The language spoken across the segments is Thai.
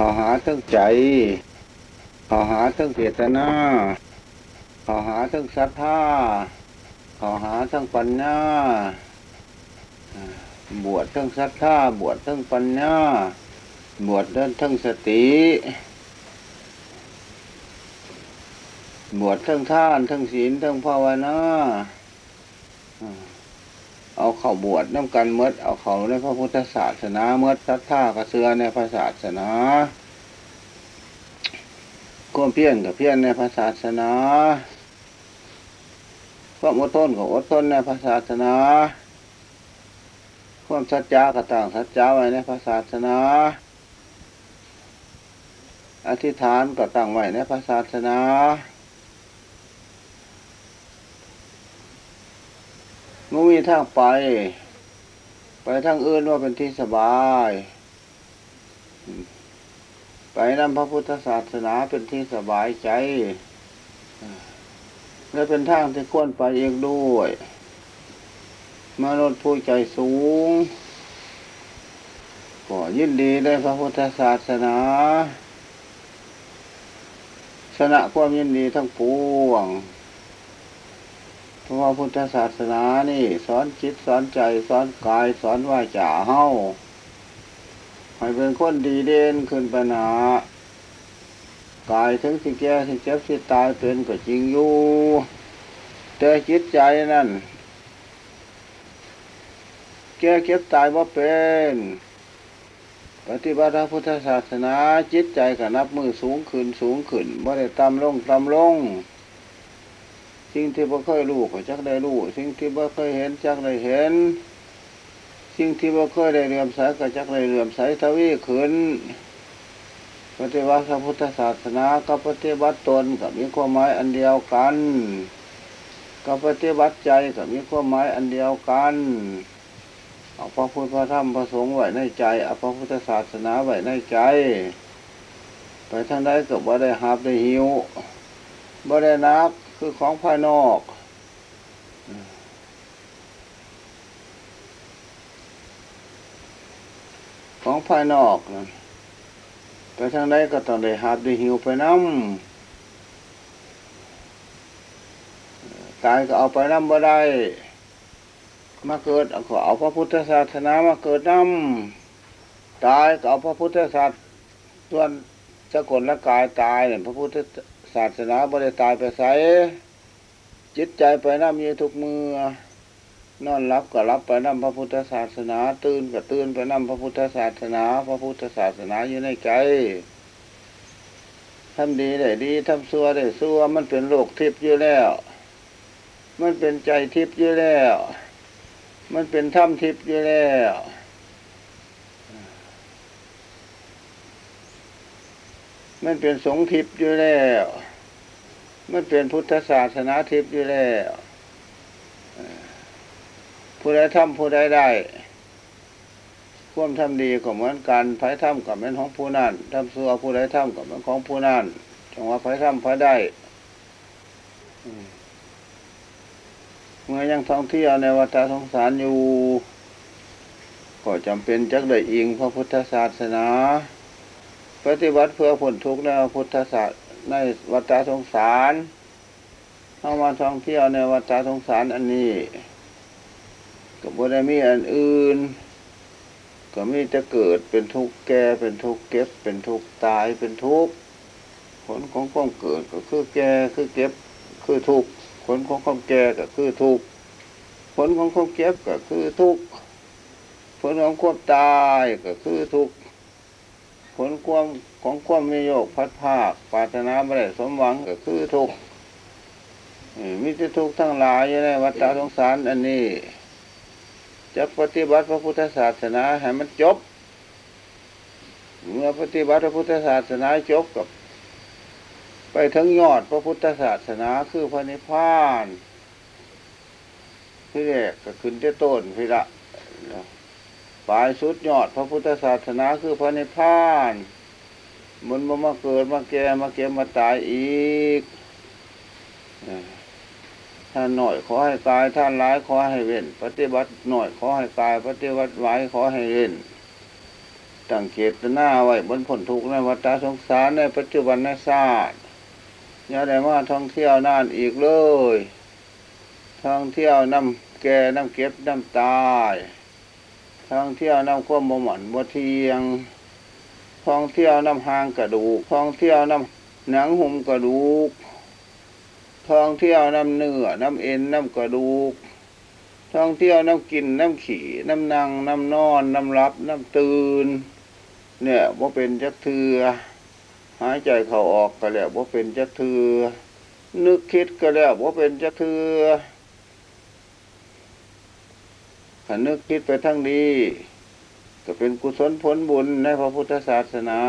ขอหาทั้งใจขอหาทั้งเจตนาขอหาทั้งศรัทธาขอหาทั้งปัญญาบวชทั้งศรัทธาบวชทั้งปัญญาบวชทั้งสติ บวชทั้งท่าน ทั้งศีลทั้งภาวนา เอาเข้าบวชน้ำกันเมดเอาเข้าในพระพุทธศาสนาเมดศรัทธากระเสือในพระศาสนาควมเพี้ยรกับเพี้ยรในพระศาสนาความอดทนกับอดทนในพระศาสนาความสัจจะก็ตั้งสัจจะไว้ในพระศาสนา อธิษฐานก็ตั้งไว้ในพระศาสนา มื่อมีทางไป ไปทางอื่นว่าเป็นที่สบาย ไปนำพระพุทธศาสนาเป็นที่สบายใจ และเป็นทางที่ควรไปเองด้วย มนุษย์ผู้ใจสูงก็ยินดีในพระพุทธศาสนาชนะความยินดีทั้งปวง เพราะว่าพุทธศาสนานี่ สอนจิตสอนใจสอนกายสอนว่าจ่าเฮาให้เป็นคนดีเด่นขึ้นไปหากายถึงสิแก่สิเจ็บสิตายเป็นก็จริงอยู่ แต่จิตใจนั่น แก่เก็บตายว่าเป็นปฏิบัติพุทธศาสนาจิตใจก็นับมือสูงขึ้นสูงขึ้นบ่ได้ต่ำลงต่ำลง สิ่งที่บ่เคยรู้ก็จักได้รู้ สิ่งที่บ่เคยเห็นจักได้เห็น สิ่งที่บ่เคยได้เลื่อมใสก็จักได้เลื่อมใสทวีขึ้นปฏิบัติพระพุทธศาสนากับปฏิบัติตนกับมีความหมายอันเดียวกันกับปฏิบัติใจกับมีความหมายอันเดียวกันเอาพระพุทธพระธรรมพระสงฆ์ไว้ในใจเอาพระพุทธศาสนาไว้ในใจ ไปทางใดก็บ่ได้หาบได้หิวบ่ได้นัก คือของภายนอกของภายนอกนั่นไปทางใดก็ต้องได้หาบได้หิวไปน้ำตายก็เอาไปน้ำบ่ได้ มาเกิดเอาขอเอาพระพุทธศาสนามาเกิดน้ำตายก็เอาพระพุทธศาสนาส่วนสกลละกายตายเนี่ยพระพุทธ ศาสนาบ่ได้ตายไปใสจิตใจไปน้ำมีทุกมือนอนรับก็รับไปน้ำพระพุทธศาสนา ตื่นก็ตื่นไปน้ำพระพุทธศาสนา พระพุทธศาสนาอยู่ในใจทำดีได้ดีทำซัวได้ซัวมันเป็นโลกทิพย์อยู่แล้ว มันเป็นใจทิพย์อยู่แล้ว มันเป็นถ้ำทิพย์อยู่แล้ว มันเป็นสงทิพย์อยู่แล้ว มันเป็นพุทธศาสนาทิพย์อยู่แล้วผู้ใดทำผู้ใดได้ควมทำดีก็เหมือนกันไผ่ทำกับเป็นของผู้นั้นทำซัวผู้ใดทำกับเป็นของผู้นั้นจังว่าไผ่ทำไผ่ได้เมื่อยังท่องเที่ยวในวัฏสงสารอยู่ ก็จำเป็นจักได้อิงพระพุทธศาสนา ปฏิบัติเพื่อผลทุกข์ในพุทธศาสตร์ในวัฏสงสารเข้ามาท่องเที่ยวในวัฏสงสารอันนี้ก็บ่ไดมีอันอื่น ก็มีจะเกิดเป็นทุกข์แก่เป็นทุกข์เก็บ เป็นทุกข์ตายเป็นทุกข์ผลของความเกิดก็คือแก่คือเก็บคือทุกข์ผลของความแก่ก็คือทุกข์ผลของความเก็บก็คือทุกข์ผลของความตายก็คือทุกข์ ผลความของความมีโยกพัดภาคปรารถนาไม่ได้สมหวังก็คือทุกข์อืมมิตรทุกข์ทั้งหลายอยู่ในวัฏสงสารอันนี้จะปฏิบัติพระพุทธศาสนาให้มันจบ เมื่อปฏิบัติพระพุทธศาสนาจบกับ ไปถึงยอดพระพุทธศาสนาคือพระนิพพานที่แรกก็ขึ้นที่ต้นพิละ ปลายสุดยอด พระพุทธศาสนาคือพระนิพพาน มันมามาเกิดมาแก่มาเก็บมาตายอีกท่านหน่อยขอให้กายท่านร้ายขอให้เว้น ปฏิบัติหน่อยขอให้กาย ปฏิบัติไว้ขอให้เว้นตั้งเจตนาไว้บนผลทุกข์ในวัฏสงสารในปัจจุบันศาตร์อย่าได้มาท่องเที่ยวนานอีกเลย ท่องเที่ยวน้ำแก่น้ำเก็บน้ำตาย ท่องเที่ยวน้ำความบ่หมันบ่เทียงท่องเที่ยวน้ำหางกระดูกท่องเที่ยวน้ำหนังหุ้มกระดูกท่องเที่ยวน้ำเนื้อน้ำเอ็นน้ำกระดูกท่องเที่ยวน้ำกินน้ำขี่น้ำนั่งน้ำนอนน้ำรับน้ำตื่นเนี่ยว่าเป็นจักเทือหายใจเขาออกก็แล้วว่าเป็นจักเทือนึกคิดก็แล้วว่าเป็นจักเทือ ถ้านึกคิดไปทั้งดีก็เป็นกุศลผลบุญในพระพุทธศาสนา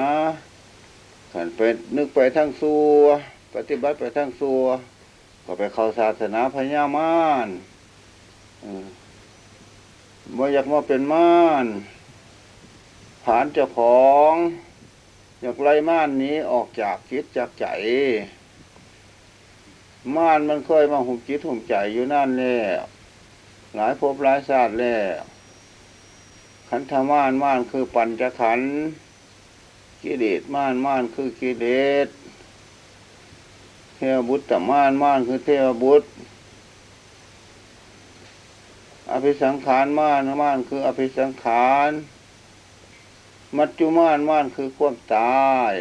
ขันเป็นนึกไปทั้งซัวปฏิบัติไปทั้งซัวก็ไปเข้าศาสนาพญามารอืมบ่อยากมาเป็นม่านผานเจ้าของ อยากไล่ม่านนี้ออกจากจิตจากใจม่านมันเคยมาหุ่มจิตหุ่มใจอยู่นั่นแล้ว หลายภพหลายชาติแล้ว ขันธม่านม่านคือปัญจขันธ์กิเลสม่านม่านคือกิเลสเทวบุตรม่านม่านคือเทวบุตร อภิสังขารม่านม่านคืออภิสังขาร มัจจุม่านม่านคือความตาย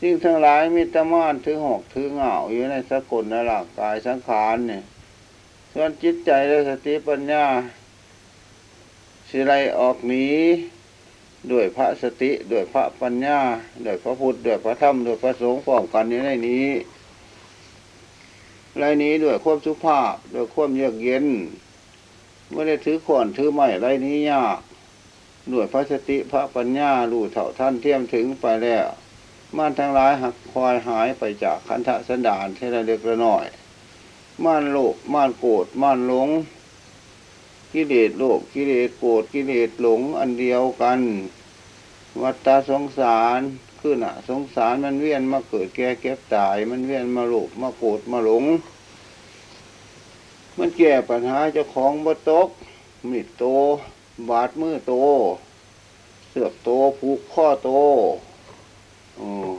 สิ่งทั้งหลายมีแตม่านถือหอกถือเหงาอยู่ในสกุลในร่างกายสังขารเนี่ย ส่วนจิตใจและสติปัญญาสิไรออกหนีด้วยพระสติด้วยพระปัญญาด้วยพระพุทธด้วยพระธรรมด้วยพระสงฆ์พร้อมกันอยู่ในนี้ไรนี้ด้วยความสุภาพด้วยความเยือกเย็นไม่ได้ถือขอนถือไม้ไรนี้ยากด้วยพระสติพระปัญญารู้เท่าท่านเทียมถึงไปแล้วม่านทั้งหลายหักคอยหายไปจากคันธะสันดานที่ระเล็กละน้อย ม่านโลภม่านโกรธม่านหลง กิเลสโลภกิเลสโกรธกิเลสหลงอันเดียวกัน วัฏฏะสงสารคือน่ะ สงสารมันเวียนมาเกิดแก่เก็บตาย มันเวียนมาโลภมาโกรธมาหลง มันแก้ปัญหาเจ้าของบ่ตกมีดโต บาดมือโต เสือกโตผูกข้อโตออ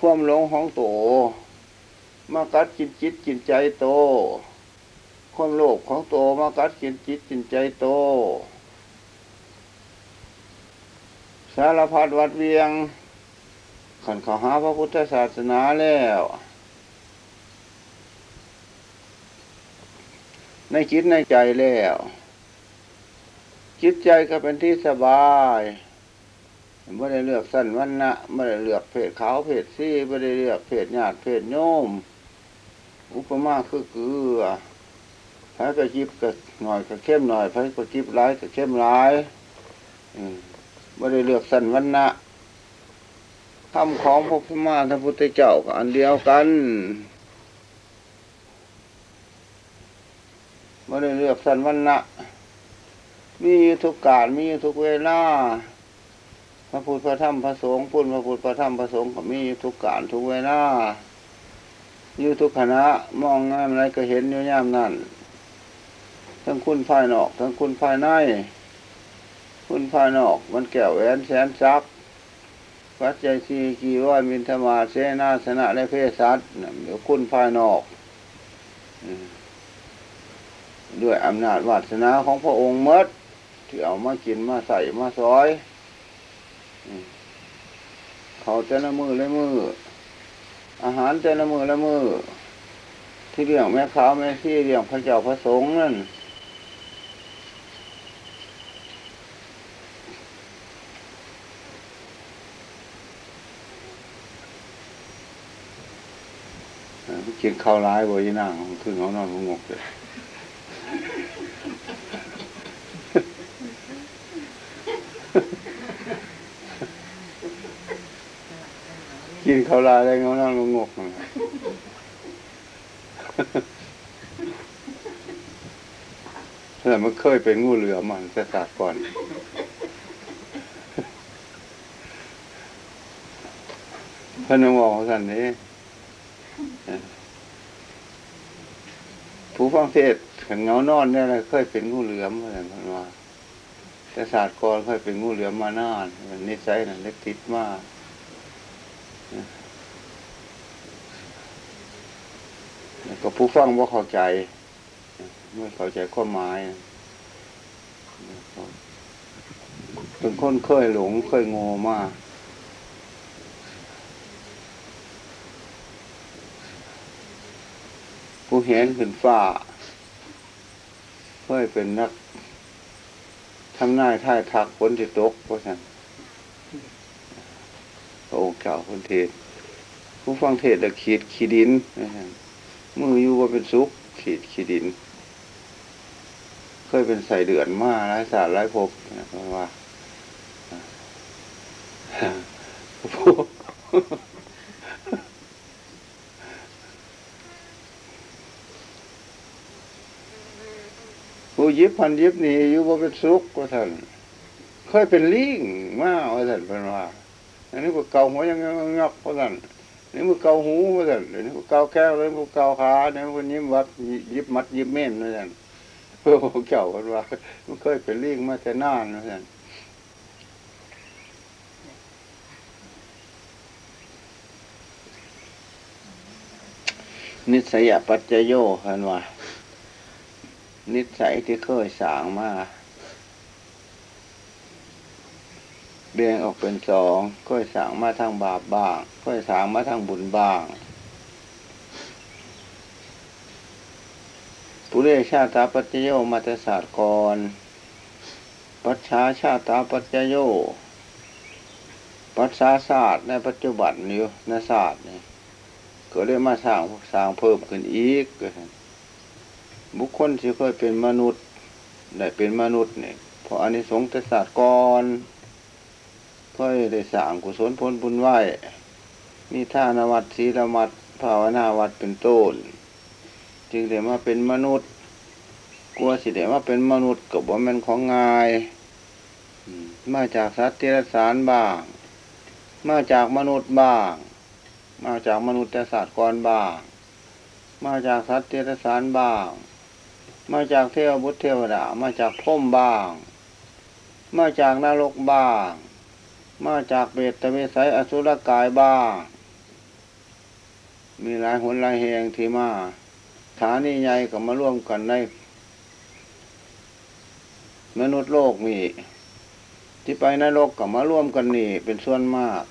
ความหลงของโต มากัดกินจิตกินใจโต ความโลภของโตมากัดกินจิตกินใจโต สารพัดวัดเวียงขันเขาหาพระพุทธศาสนาแล้ว ในจิตในใจแล้ว จิตใจก็เป็นที่สบายไม่ได้เลือกสั้นวันนะไม่ได้เลือกเพศขาวเพศซี่ไม่ได้เลือกเพศญาติเพศโยม อุปมาคือเกลือไผก็จิบก็หน่อยก็เข้มหน่อยไผก็จิบร้ายก็เข้มร้ายไม่ได้เลือกสันวันนะคำของพระพุทธมาพระพุทธเจ้าก็อันเดียวกันไม่ได้เลือกสันวันนะมีทุกการมีทุกเวลาพระพุทธพระธรรมพระสงฆ์พุ่นพระพุทธพระธรรมพระสงฆ์ก็มีทุกการทุกเวลา อยู่ทุกคณะมองงามอะไรก็เห็นอยู่ยามนั่นทั้งคุณภายนอก ทั้งคุณภายใน คุณภายนอก มันแก้วแหวนแสนซักวัดใจชีกีร้อยมินธมาเสนาสนะและเพศสัตว์เดี๋ยวคุณภายนอกด้วยอำนาจวาสนาของพระองค์เมดที่เอามากินมาใส่มาซอย เขาแต่ละมือเละมือ อาหารแต่ละมือละมือที่เรี่ยงแม่ขาวแม่ที่เรี่ยงพระเจ้าพระสงฆ์นั่นกินข้าวร้ายบ่ยี่งขึ้นเขานอนหงงเลย กินข้าวลาได้เงาหน้างงกๆนะแต่มันเคยเป็นงูเหลือมมันจะตัดก่อนพื่อนมองสันนี้ผู้ฟังเทศขันเงานอนเนี่ยนะเคยเป็นงูเหลือมอะไรมันว่าแต่ศาสตร์กรค่อยเป็นงูเหลือมมานานมันนิสัยนั่นเล็กติดมาก แล้วก็ผู้ฟังว่าเข้าใจไม่เข้าใจความหมายเป็นคนเคยหลงเคยโง่มากผู้เห็นขึ้นฟ้าเคยเป็นนักทำนายท่ายทักฝนจะตกเพราะฉะนั้น พระองค์เก่าคนเทศ ผู้ฟังเทศแล้วขีดขีดินมืออยู่ว่าเป็นสุขขีดขีดิน เคยเป็นใส่เดือนมาหลายศาสตร์หลายภพนะเพราะว่าผู้ยิบพันยิบนี่อยู่ว่าเป็นสุขว่าท่านเคยเป็นลิงมาว่าท่านเป็นว่า อันนี้ก็เกาหัวยังงักว่าท่านอันนี่มันเกาหูว่าท่านอันนี้ก็เกาแก้วเลยมันเกาขาอันนี้มันยิ้มวัดยิบมัดยิบเม่นว่าท่นเพื่อพวเจ้ากันว่า มันเคยเป็นลิงมาแต่นานว่าท่นนิสัยปัจจโยคันว่า นิสัยที่เคยสางมา แบ่งออกเป็นสองเคยสร้างมาทางบาปบ้างเคยสร้างมาทางบุญบ้างปุเรชาตาปัจจโยมาตศาสตร์กร ปัจฉาชาตาปัจจโย ปัจฉาศาสตร์ในปัจจุบันอยู่ในศาสตร์นี่ก็เลยมาสร้างสร้างเพิ่มขึ้นอีก บุคคลที่เคยเป็นมนุษย์ ได้เป็นมนุษย์เนี่ยเพราะอันนี้สงส์แต่ศาสตร์ก่อ นเคยได้สร้างกุศลผลบุญไหวมีท่านวัดศีลวัดภาวนาวัดเป็นต้น จึงได้มาเป็นมนุษย์ กลัวสิได้มาเป็นมนุษย์กับว่ามันของง่าย มาจากสัตว์เทรสารบ้าง มาจากมนุษย์บ้าง มาจากมนุษย์แต่ศาสตร์ก่อนบ้าง มาจากสัตว์เทรสารบ้าง มาจากเทวบุตรเทวดา มาจากพรมบ้าง มาจากนรกบ้าง มาจากเบตตะเวสัยอสุรกายบ้างมีหลายหนหลายแหงที่มาฐานีใหญ่ก็มาร่วมกันใน มนุษย์โลกนี่ที่ไปนรกก็มาร่วมกันนี่ เป็นส่วนมาก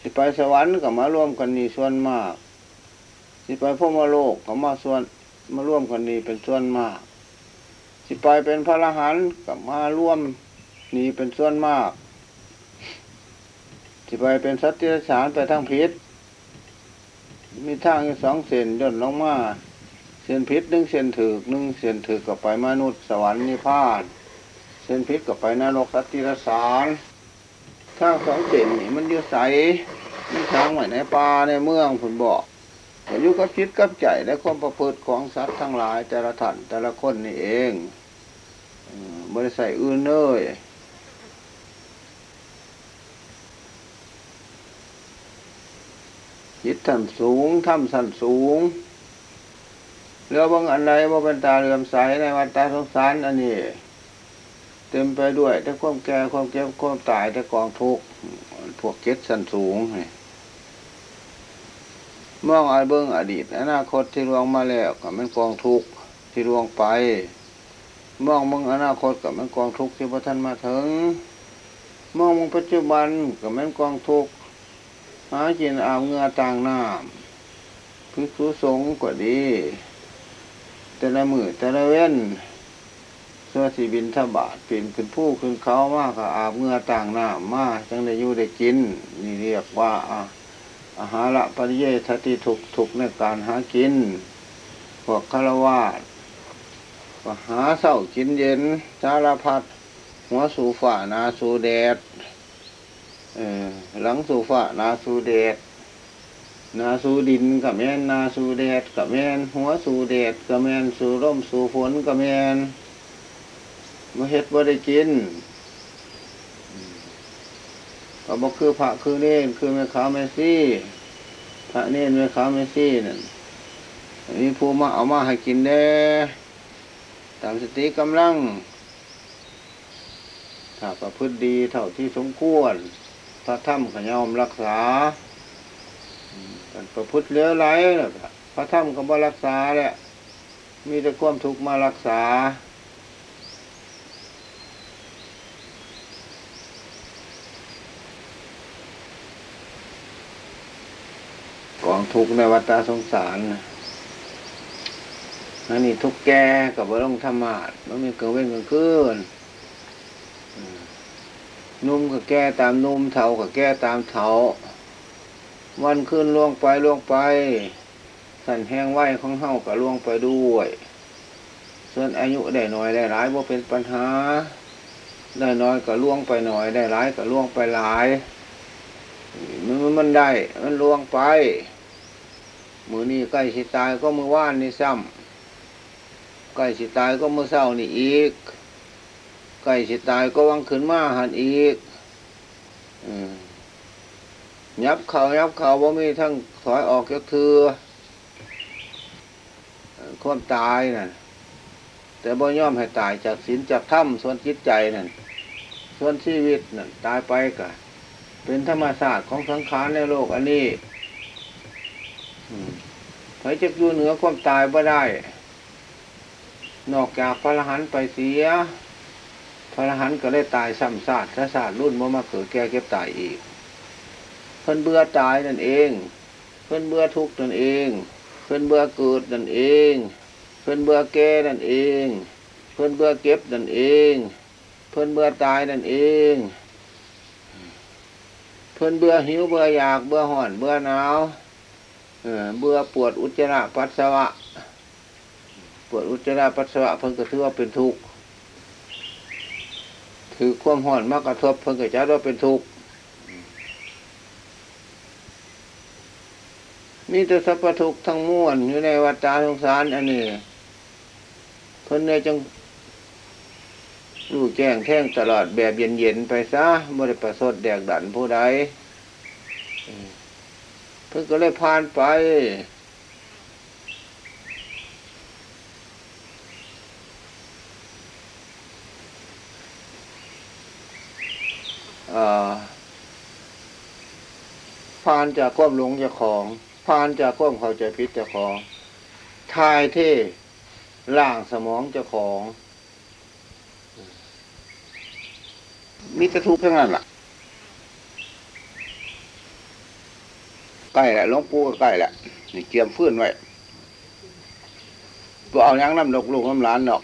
ที่ไปสวรรค์ก็มาร่วมกันนี่ส่วนมากที่ไปพรหมโลกก็มาส่วนมาร่วมกันนี่เป็นส่วนมากสิไปเป็นพระอรหันต์กับมาร่วมนี่เป็นส่วนมาก สิไปเป็นสัตว์ที่สารไปทางพิษ มีทางอยู่สองเส้นย่นลงมาเส้นพิษหนึ่งเส้นถือกหนึ่งเส้นถือกกับไปมนุษย์สวรรค์นิพพานเส้นพิษกับไปนรกสัตว์ที่สารทางสองเส้นนี่มันยู่ใสมันทางไว้ในป่าในเมืองผลบอกก็อยู่กับจิตกับใจและความประพฤติของสัตว์ทั้งหลายแต่ละท่านแต่ละคนนี่เองบริใส่อื่นเลย จิตท่านสูงถ้ำสันสูงเรือบางอันใดว่าเป็นตาเลื่อมใสในวัฏตาสงสารอันนี้ เต็มไปด้วยแต่ความแก่ความเก็บความตายแต่กองทุกข์พวกเก็ดสันสูงนี่มองอาเบิ้งอดีตอนาคตที่ลวงมาแล้วก็มันกองทุกข์ที่ลวงไปมองมองอนาคตก็มันกองทุกข์ที่พระท่านมาถึงมองมองปัจจุบันก็มันกองทุกข์ หากินอาบเหงือต่างน้ำพิสุสงฆ์ก็ดี แต่ละมือแต่ละเว้นส่วนสีบินทบาทเปลี่ยนขึ้นผู้ขึ้นเขามากก็อาบเหงือต่างน้ำมากจังได้อยู่ได้กิน นี่เรียกว่าอาหาระปริเยทติถูกถูกในการหากิน พวกคารวาสหาเศร้ากินเย็นสารพัดหัวสูฝ่านาสูแดด หลังสูฝ่านาสูแดดนาสูดินกับแม่นนาสูแดดกับแม่นหัวสูแดดกับแมนสูร่มสูฝนกับแมนมาเฮ็ดบ่ได้กินก็บอกคือพระคือเนนคือแม่ขาแม่ซี่ พระเนนแม่ขาแม่ซี่นั่นมีผู้มาเอามาให้กินแน่ตามสติกำลังถ้าประพฤติดีเท่าที่สมควร พระธรรมก็ยอมรักษาการประพฤติเลือไหลแล้วพระธรรมก็บ่รักษาแหละมีแต่ความทุกข์มารักษา กองทุกข์ในวัฏสงสารนั่นนี่ทุกแก่กับว่าต้องธรรมาดมันมีเกิดเว้นกลางคืน นุ่มก็แก่ตามนุ่มเถาก็แก่ตามเถาวันขึ้นล่วงไปล่วงไป สันแห้งไหวของเฮาก็ล่วงไปด้วย ส่วนอายุได้น้อยได้หลายว่าเป็นปัญหา ได้น้อยก็ล่วงไปหน่อย ได้หลายก็ล่วงไปหลาย มันมันมันได้ มันล่วงไป มือนี้ใกล้สิตายก็มือว่านนี่ซ้ำใกล้สิตายก็มือเศร้านี่อีก ใกล้สิตายก็วังขึ้นมาหันอีกอยับเขายับเขาว่ามีทั้งถอยออกจากเถือความตายนั่นแต่บ่ยอมให้ตายจากศีลจากถ้ำส่วนจิตใจนั่นส่วนชีวิตนั่นตายไปกะเป็นธรรมศาสตร์ของสังขารในโลกอันนี้ใครจะอยู่เหนือความตายบ่ได้ นอกจากพระรหันต์ไปเสีย พระอรหันต์ก็ได้ตายซ้ำซากถ้าศาสตรุ่นมามาเกิดแก่เก็บตายอีก เพิ่นเบื่อตายนั่นเอง เพิ่นเบื่อทุกข์นั่นเอง เพิ่นเบื่อเกิดนั่นเอง เพิ่นเบื่อแก่นั่นเอง เพิ่นเบื่อเก็บนั่นเอง เพิ่นเบื่อตายนั่นเอง เพิ่นเบื่อหิวเบื่ออยากเบื่อห่อนเบื่อหนาวเออเบื่อปวดอุจจาระปัสสาวะ ปวดอุจจาระปัสสาวะเพิ่นก็ถือว่าเป็นทุกข์ ถือความห่อนมากกระทบเพิ่นก็จะว่าเป็นทุกข์มีแต่สัพพทุกข์ทั้งมวลอยู่ในวัฏฏะสงสารอันนี้เพิ่นเนี่ยจังรู้แจ้งแท่งตลอดแบบเย็นๆไปซะไม่ได้ประสดแดกดันผู้ใดเพิ่งก็เลยผ่านไป ผ่านจากความหลงจ้าของผ่านจากความเข้าใจผิดจ้าของทายเท่ล่างสมองจ้าของมีแต่ทุกข์ทั้งนั้นล่ะใกล้แหละหลวงปู่ก็ใกล้แหละนี่เกียมฟื้นไว้บ่เอายังน้ำดอกลูกน้ำหลานดอก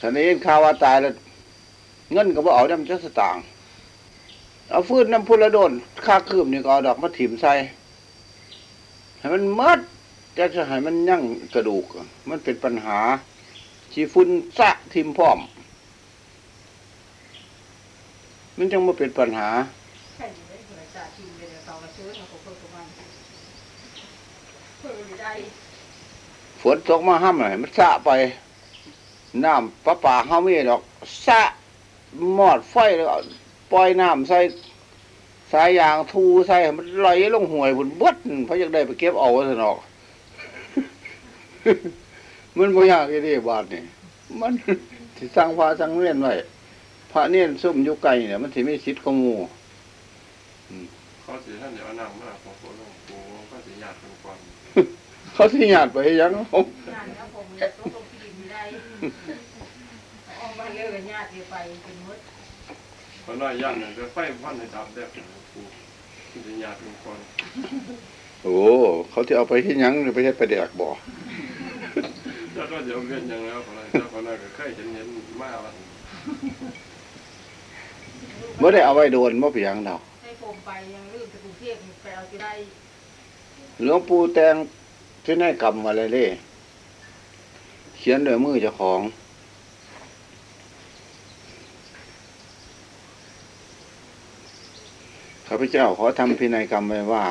ทีนี้ข่าวว่าตายแล้ว เงินก็บ่เอาน้ำจักสตางค์เอาฟื้นน้ำพุละโดนค่าคืบนี่ก็เอาดอกมาถิ่มใส่ให้มันมัดจะจะให้มันยั่งกระดูก มันเป็นปัญหาชีฟุ้นสะทิมพร้อม มันจังมาเป็นปัญหาฝนตกมาห้ามหน่อยมันสะไป น้ำประปาเขาไม่ดอกสะ หมอดไฟแล้วเอาปล่อยน้ำใส่สายยางทูใส่ให้มันไหลลงห่วยบนบดเพราะอยากได้ไปเก็บเอาซะนอกมันบ่ยากอีเดีบาทนี่มันสิสร้างพระสร้างเรียนไว้พระเนี่ยซุ่มอยู่ไกลเนี่ยมันสิไม่ชิดขโมูเขาสิท่านเดี๋ยวเอานำมาของโคหลวงปู่ก็สิญาติเป็นความเขาสิญาติไปให้ยังเขางานแล้วผมเนี่ยต้องลงที่ดินไม่ได้ออกมาเลิกญาติไปเป็นมดเพราะน้อยย่านหนึ่งจะไฟพันในตามแดกหลวงปู่สิญาติเป็นความโอ้เขาที่เอาไปให้ยังไปให้ไปแดกบ่เจ้าก็เดี๋ยวเวียนอย่างแล้วคนนั้นเจ้าคนนั้นก็เคยเห็นเห็นมาแล้วบ่ได้เอาไว้โดนบ่ไปนหยังดอกให้ผมไปยังลืมไปกรุงเทพไปเอาที่ได้หลวงปู่แตงที่ได้กรรมมาเลยเด้เขียนด้วยมือเจ้าของ ข้าพเจ้าขอทำพินัยกรรมไว้ว่า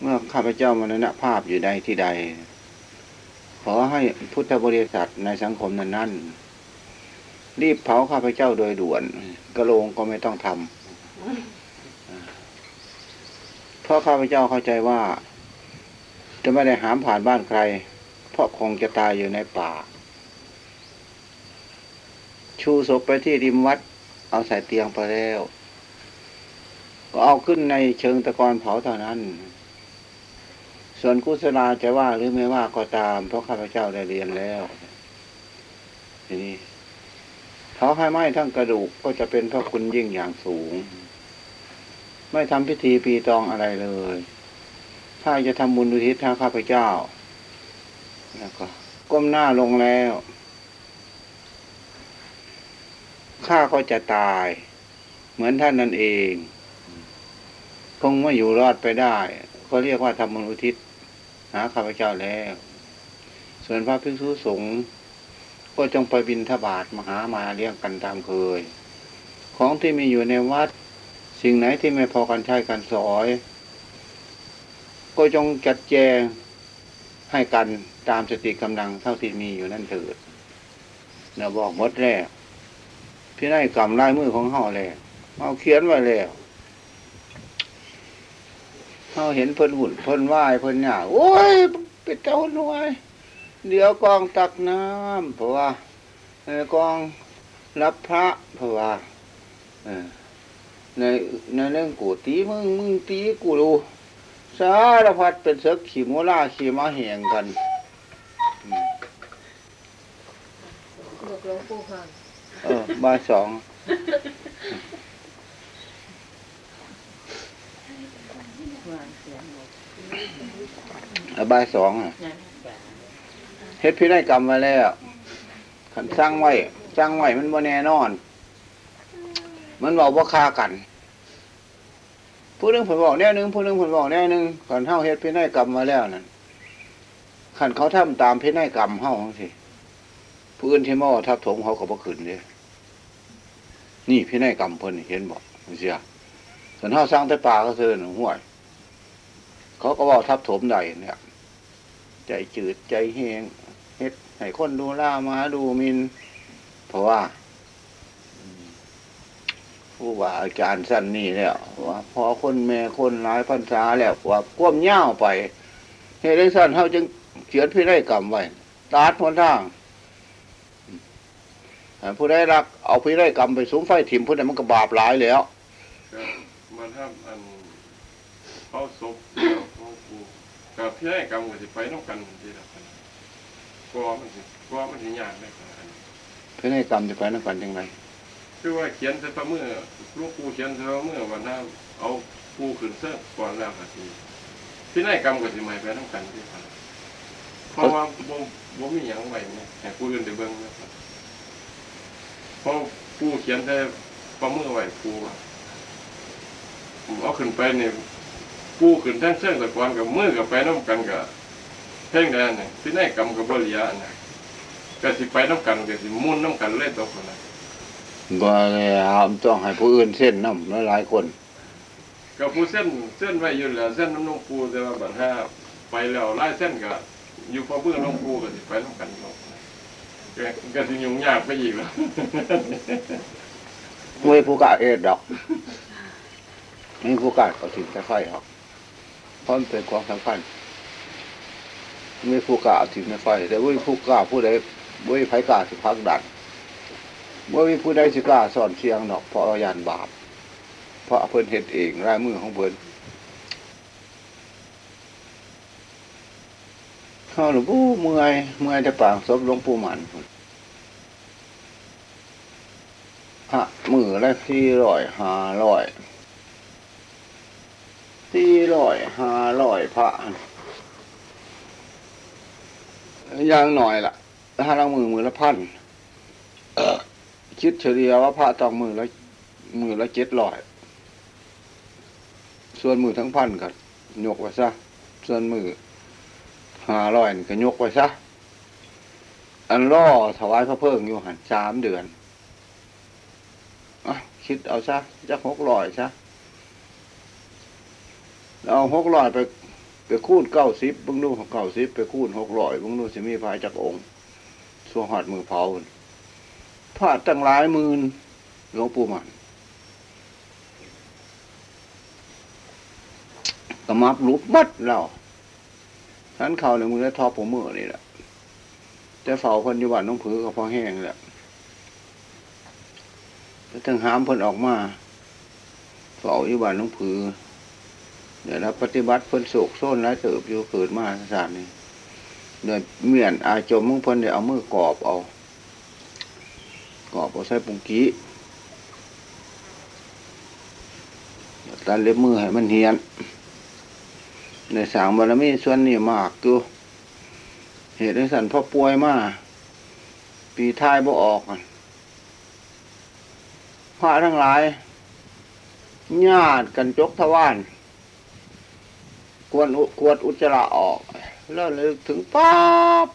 เมื่อข้าพเจ้ามรณภาพอยู่ใดที่ใด ขอให้พุทธบริษัทในสังคมนั้นๆรีบเผาข้าพเจ้าโดยด่วน กระโลงก็ไม่ต้องทำเพราะข้าพเจ้าเข้าใจว่า จะไม่ได้หามผ่านบ้านใคร เพราะคงจะตายอยู่ในป่า ชูศพไปที่ริมวัด เอาใส่เตียงไปแล้ว ก็เอาขึ้นในเชิงตะกอนเผาเท่านั้น ส่วนกุศลาจะว่าหรือไม่ว่าก็ตาม เพราะข้าพเจ้าได้เรียนแล้วทีนี้เผาให้ไหม้ทั้งกระดูกก็จะเป็นพระคุณยิ่งอย่างสูง ไม่ทำพิธีปีตองอะไรเลย ถ้าจะทำบุญอุทิศทางข้าพเจ้า แล้วก็ก้มหน้าลงแล้วข้าก็จะตาย เหมือนท่านนั่นเอง คงไม่อยู่รอดไปได้ก็เรียกว่าทำบุญอุทิศหาข้าพเจ้าแล้ว ส่วนพระภิกษุสงฆ์ก็จงไปบินทบาทมาหามาเลี้ยงกันตามเคย ของที่มีอยู่ในวัด สิ่งไหนที่ไม่พอกันใช้กันสอย ก็จงจัดแจงให้กันตามสติกำลังเท่าที่มีอยู่นั่นเถิดเราบอกหมดแล้วพี่นายกำลายมือของเฮาแล้วเอาเขียนไว้แล้ว เฮาเห็นเพิ่นหุ่นเพิ่นไหว้เพิ่นหยาโอ้ยเป็นเจ้าหน่วย เดี๋ยวกองตักน้ำเพราะว่าเอ่อกองรับพระเพราะว่าเออในในเรื่องกูตีมึงมึงตีกูดูสารพัดเป็นเสือขี่มูล่าขี่ม้าแหงกันอืมบอกหลวงปู่พังเออบ่ายสอง วางเสียงหมด เอบายสองอะเฮ็ดพินัยกรรมไว้แล้วขันสร้างไว้สร้างไว้มันบ่แน่นอน มันบอกว่าคากัน ผู้หนึงผลบอกแน่หนึงผู้หนึงผลบอกแน่หนึงขันเฮาเฮ็ดพินัยกรรมมาแล้วนั่นขันเขาทำตามพินัยกรรมเฮาจังซี่ผู้อื่นที่มาว่าทับถมเขาก็บ่ขึ้นเด้นี่พินัยกรรมเพิ่นนี่เห็นบ่จังซี่อะขันเฮาสร้างแต่ป่าก็ซื่อน่ะห่วย เขาก็ว่าทับถมได้เนี่ย ใจจืดใจแหงเฮ็ดให้คนดูล่ามาดูมิน เพราะว่าผู้ว่าอาจารย์สั้นนี่แล้วว่าพอคนแม่คนหลายพรรษาแล้วว่าก้มเง่าวไปเฮ็ดได้สั้นเขาจึงเขียนพินัยกรรมไว้ตัดหนทางผู้ได้รักเอาพินัยกรรมไปสูงไฟถิ่มผู้นั้นมันก็บาปหลายแล้วมันห้ามอันเขาศพเดียว กับพี่ให้กรรมก็สิไปน้องกันทีละคนกลัวมันสิกลัวมันสิยากได้ขนาดนี้พินัยกรรมจะไปนั่นกันยังไงคือว่าเขียนใส่ประมือลูกปูเขียนใส่ประมือวันหน้าเอาปูขึ้นเสื้อก่อนแล้วก็สิพี่ให้กรรมก็สิไม่ไปน้องกันที่ละเพราะว่าบ่บ่มีหยังไว้เนี่ยให้ผู้อื่นได้เบิ่งนะครับเพราะปูเขียนใส่ประมือไว้ปูว่าผมเอาขึ้นไปเนี่ย ปูขึ้นทั้งเชิงตะกอนกับมือกับไปน้ำกันกับเพ่งแดนเนี่ยที่ไหนกำกับบริยาเนี่ยก็สิไปน้ำกันก็สิมุ่นน้ำกันเลยตัวคนน่ะบ่แล้วต้องให้ผู้อื่นเส้นน้ำหลายๆคนกับผู้เส้นเส้นไว้อยู่แล้วเส้นน้ำนองปูแต่ว่าบัดห้าไปแล้วไล่เส้นก็อยู่พอเบื่อน้องปูก็สิไปน้ำกันลงก็ก็สิยุ่งยากไปอีกแล้วมวยผู้กล้าเอ็ดดอกไม่ผู้กล้าก็ถึงจะไฟหรอก เพราะมันเป็นความสำคัญไม่ผู้กล้าถึงไม่ไฟ แต่ว่าผู้กล้าผู้ใดว่าไผกล้าสิพักดันว่ามีผู้ใดสิกล้าสอนเชียงดอกเพราะยานบาป เพราะเพิ่นเฮ็ดเองรายมือของเพิ่นเขาหลวงปู่เมื่อยเมื่อยแต่ปางศพหลวงปู่หมันพุ่นพระมือละสี่ร้อยห้าร้อย สี่ร้อยห้าร้อยพระอย่างหน่อยล่ะถ้าเรามือมือละพันคิดเฉลี่ยว่าพระต้องมือละมือละเจ็ดร้อยส่วนมือทั้งพันก็ยกไว้ซะส่วนมือห้าร้อยก็ยกไว้ซะอันล่อถวายพระเพิ่งอยู่หันสามเดือนอคิดเอาซะจักหกร้อยซะ เอาหกร้อยไปไปคูณเก้าสิบเบิ่งดูเก้าสิบไปคูณหกร้อยบางดูสิมีพายจากองค์ส่วนหอดมือเผาพุ่นพระตั้งหลายหมื่นหลวงปู่มันก็มับรูปมัดแล้วท่านเขาในมือและทอผมมือนี่แหละแต่เฝ้าคนอยู่บ้านน้องผือก็พอแห้งแหละถึงหามเพิ่นออกมาเฝ้าอยู่บ้านหลวงผือ เดี๋ยวรับปฏิบัติเพิ่นโศกโซนหลายเติบอยู่เกิดมาศาสตร์นี้เดินเมียนอาจมมึงเพิ่นได้เอามือกรอบเอากรอบเอาใส่ปุงกี้ตัดเล็บมือให้มันเฮียน ในสางบารมีส่วนนี้มากอยู่เหตุในสันพ่อป่วยมาปีท้ายบ่ออกพระทั้งหลายญาติกันจกทวาร กวนอุกวดอุจจาระออก แล้วเลยถึงปั๊บ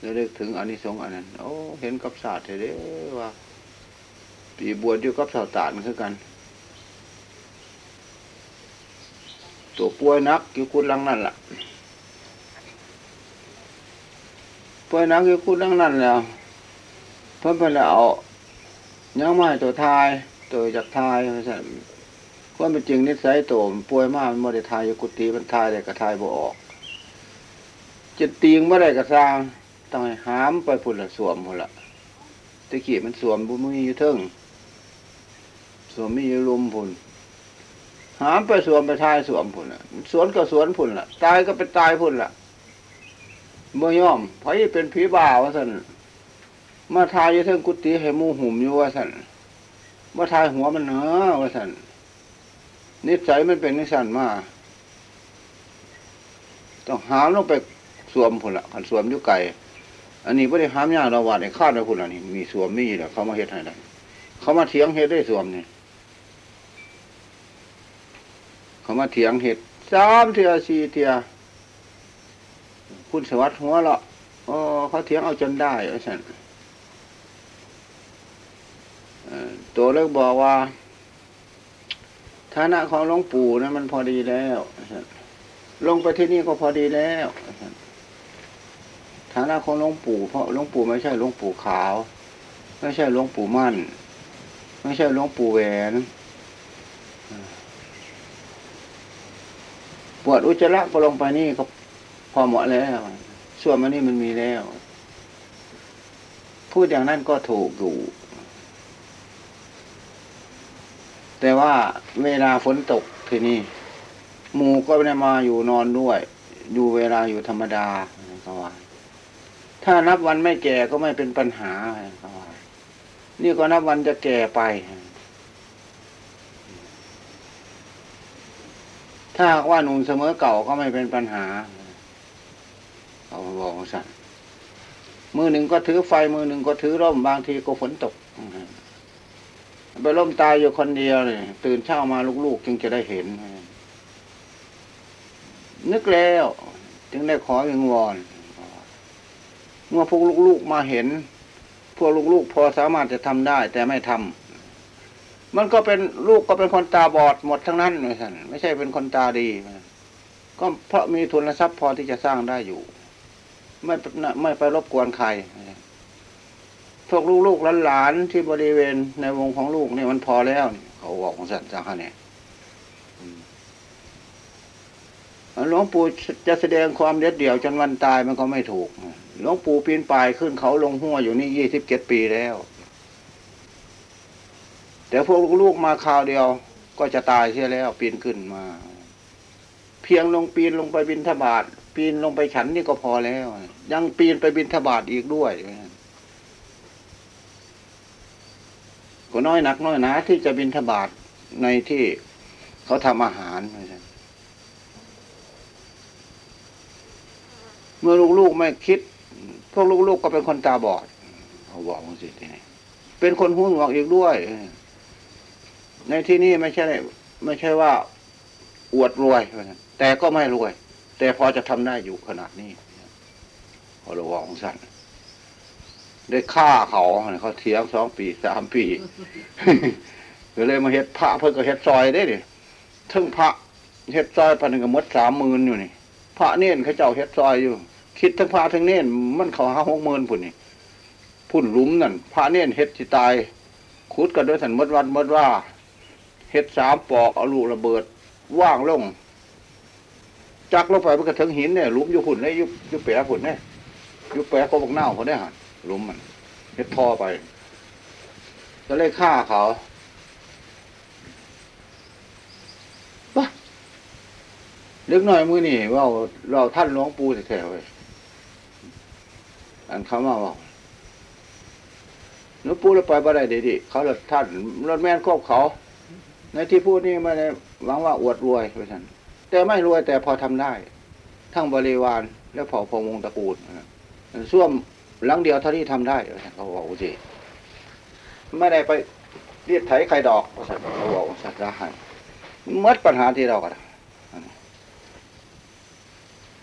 แล้วเลยถึงอานิสงส์อันนั้น โอ้ เห็นกับศาสตร์เด้อว่า ปีบวชอยู่กับสาวตานคือกัน ตัวป่วยนักอยู่คุณลังนั่นล่ะป่วยนักอยู่คุณลังนั่นแล้วเพิ่นเพิ่นแล้วเอายังมาให้ตัวทาย ตัวจากทายว่าซั่น ความเป็นจริงนิสัยโตมันป่วยมากมันบ่ได้ทายอยู่กุฏิมันทายได้ก็ทายบ่ออกจะตีงบ่ได้ก็สร้างต้องห้หามไปพุ่นละสวมพุ่นละตะกี้มันสวมบ่มีอยู่เทิงสวมมีอยู่ลุมพุ่นหามไปสวมไปทายสวมพุ่นละสวนก็สวนพุ่นละตายก็เป็นตายพุ่นละเมื่อย่อมเพราะเป็นผีบ่าวสันมาทายอยู่เทิงกุฏิให้มูหุ่มอยู่ว่าสันมาทายหัวมันเนอะว่าสัน นิสัยมันเป็นนิสันมาต้องหามลงไปสวมพุ่นละขันสวมยู่ไก่อันนี้ไม่ได้หามยากเราวาดในคาดเราพุ่นละนี่มีสวมมีแหละเขามาเฮ็ดให้ได้เขามาเถียงเฮ็ดได้สวมนี่เขามาเถียงเห็ดสามเทียสี่เทียคุณสวัสดิ์หัวเราะอ๋อเขาเถียงเอาจนได้ไอ้สันตัวเล็กบอกว่า ฐานะของหลวงปู่นะมันพอดีแล้วลงไปที่นี่ก็พอดีแล้วฐานะของหลวงปู่ เพราะหลวงปู่ไม่ใช่หลวงปู่ขาว ไม่ใช่หลวงปู่มั่น ไม่ใช่หลวงปู่แหวนปวดอุจจาระก็ลงไปนี่ก็พอเหมาะแล้วส่วนมันนี่มันมีแล้ว พูดอย่างนั้นก็ถูกอยู่ แต่ว่าเวลาฝนตกทีนี่หมูก็ไม่ได้มาอยู่นอนด้วย อยู่เวลาอยู่ธรรมดาเขาว่า ถ้านับวันไม่แก่ก็ไม่เป็นปัญหาเขาว่านี่ก็นับวันจะแก่ไป ถ้าว่าหนุ่มเสมอเก่าก็ไม่เป็นปัญหาเขาบอกว่าสั่นมือหนึ่งก็ถือไฟมือหนึ่งก็ถือร่มบางทีก็ฝนตก ไปร่มตายอยู่คนเดียวเลยตื่นเช้ามาลูกๆ จึงจะได้เห็น นึกแล้ว จึงได้ขอวิงวอนเมื่อพวกลูกๆมาเห็น พวกลูกๆพอสามารถจะทำได้ แต่ไม่ทำมันก็เป็นลูกก็เป็นคนตาบอดหมดทั้งนั้นไม่ใช่ไม่ใช่เป็นคนตาดี ก็เพราะมีทุนทรัพย์พอที่จะสร้างได้อยู่ ไม่ไม่ไปรบกวนใคร พวกลูกๆหลานๆที่บริเวณในวงของลูกนี่มันพอแล้วนี่เขาบอกของสันจังฮะเนี่ยหลวงปู่จะแสดงความเด็ดเดี่ยวจนวันตายมันก็ไม่ถูกหลวงปู่ปีนป่ายขึ้นเขาลงหัวอยู่นี่ยี่สิบเจ็ดปีแล้ว แต่พวกลูกๆมาคราวเดียวก็จะตายเสียแล้ว ปีนขึ้นมา เพียงลงปีนลงไปบินทบาทปีนลงไปฉันนี่ก็พอแล้ว ยังปีนไปบินทบาทอีกด้วย ก็น้อยหนักน้อยหนาที่จะบินทบาทในที่เขาทำอาหารเมื่อลูกๆไม่คิด พวกลูกๆก็เป็นคนตาบอดเขาบอกว่าสิที่นี่เป็นคนหูหนวกอีกด้วย ในที่นี่ไม่ใช่ ไม่ใช่ว่า อวดรวยแต่ก็ไม่รวย แต่พอจะทำได้อยู่ขนาดนี้เขาระวังสั้น ได้ฆ่าเขาเขาเถียงสองปีสามปีก็เลยมาเฮ็ดพระเพิ่นก็เฮ็ดซอยได้ดิทั้งพระเฮ็ดซอยพันก็หมดสามหมื่นอยู่นี่ พระเน่นเขาเจ้าเฮ็ดซอยอยู่ คิดทั้งพระทั้งเน่นมันเขาห้าหกหมื่นพุ่นนี่พุ่นลุมนั่นพระเน่นเฮ็ดสิตายขุดกันด้วยสันมดวันมดว่าเฮ็ดสามปอกเอาลูกระเบิดว่างลงจักลงไปมันก็ถึงหินเนี่ยลุมอยู่หุ่นเนี่ยยุบยุบแปะหุ่นเนี่ยยุบแปะก็บอกเน่าเขาได้หัน ลุมมันเฮ็ดท่อไปก็เลยฆ่าเขาปะเล็กน้อยมือนี่ว่าเราท่านหลวงปู่แท้ๆเว้ยอันเขามาบอกหลวงปู่เราไปบ่ได้ดีๆเขาเราท่านรถแม่นครอบเขา ในที่พูดนี่ไม่ได้หวังว่าอวดรวยเพราะฉันแต่ไม่รวยแต่พอทำได้ ทั้งบริวารและเผ่าพงวงศ์ตระกูลนะส้วม หลังเดียวเท่าที่ทำได้เขาบอกว่าสิไม่ได้ไปเรียกไถใครดอกเขาบอกสัตว์ร้ายเมื่อปัญหาที่เรากัน